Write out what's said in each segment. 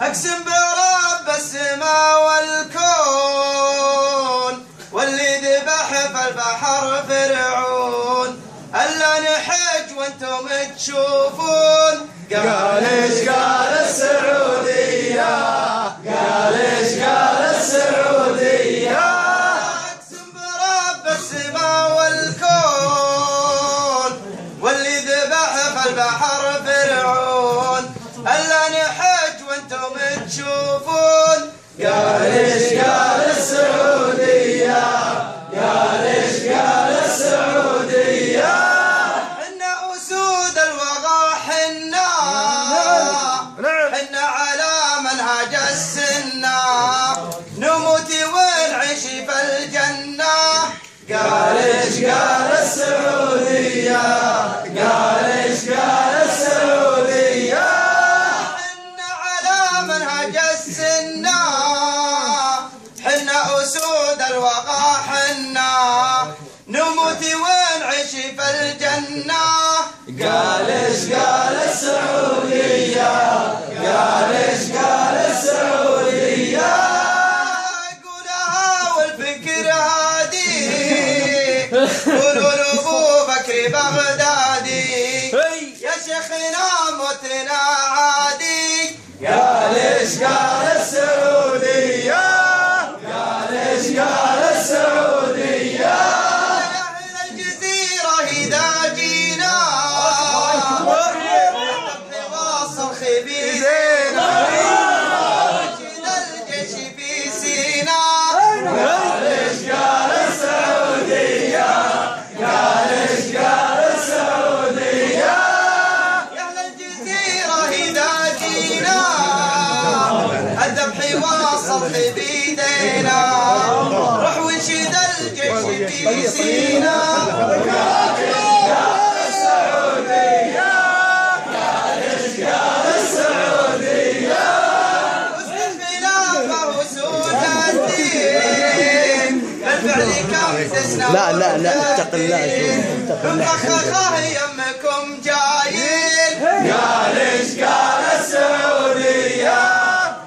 أقسم برب السماء والكون واللي ذبح في البحر فرعون. ألا نحج وأنتم تشوفون. قال إيش قال السعودية؟ حنا. نموت ونعيش في الجنة. قال إيش قال السعودية قال إيش قال السعودية قولها والفكر هادي. قولوا لأبو بكر بغدادي. يا شيخنا موتنا عادي. قال إيش قال السعودية قال إيش قال واصل خبيزينا نشيد الجيش في سينا. إيش قال السعودية إيش قال السعودية يا أهل الجزيرة إذا جينا الذبح واصل خبيدينا روح ونشيد الجيش في سينا. لا لا لا اتق الله اتق الله يمكم جايين. قال إيش قال السعودية.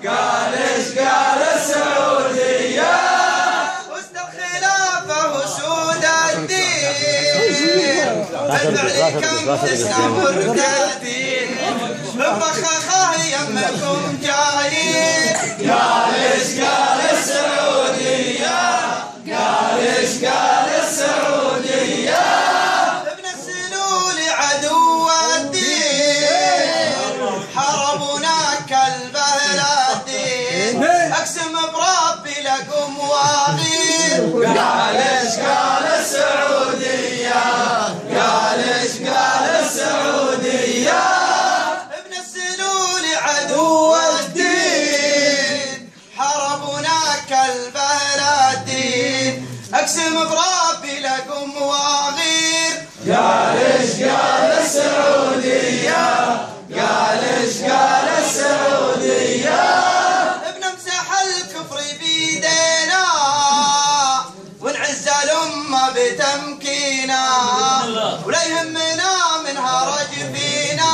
قال إيش قال السعودية. وسط الخلافة وسود الدين. بالفعل كم تسنى مرتدين يمكم جايين. قال إيش قال السعودية قال إيش قال السعودية ابن السلول عدو الدين حربنا كالبه الدين اقسم بربي لكم واغير قال الأمة بتمكينا. ولا يهمنا من هرج فينا.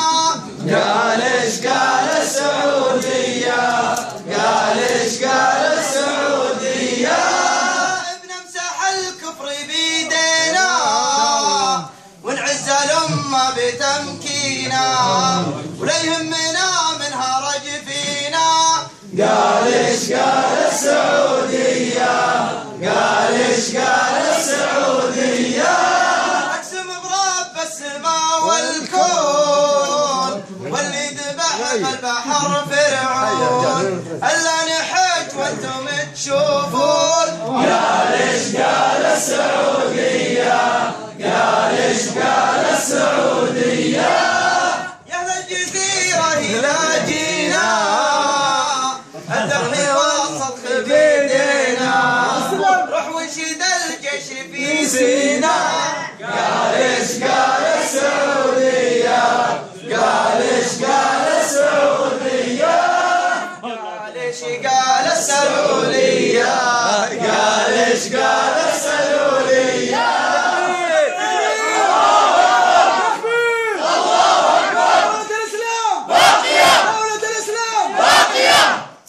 قال إيش قال السعودية. قال إيش قال السعودية. بنمسح الكفر بيدينا. ونعز الأمة بتمكينا. البحر فرعون. ألا نحج وأنتم تشوفون. قال إيش قال السعودية؟ قال إيش قال السعودية؟ يا أهل الجزيرة اذا جينا الذبح واصل خبيدينا روح ونشيد الجيش في سينا. قال إيش قال السعودية؟ قال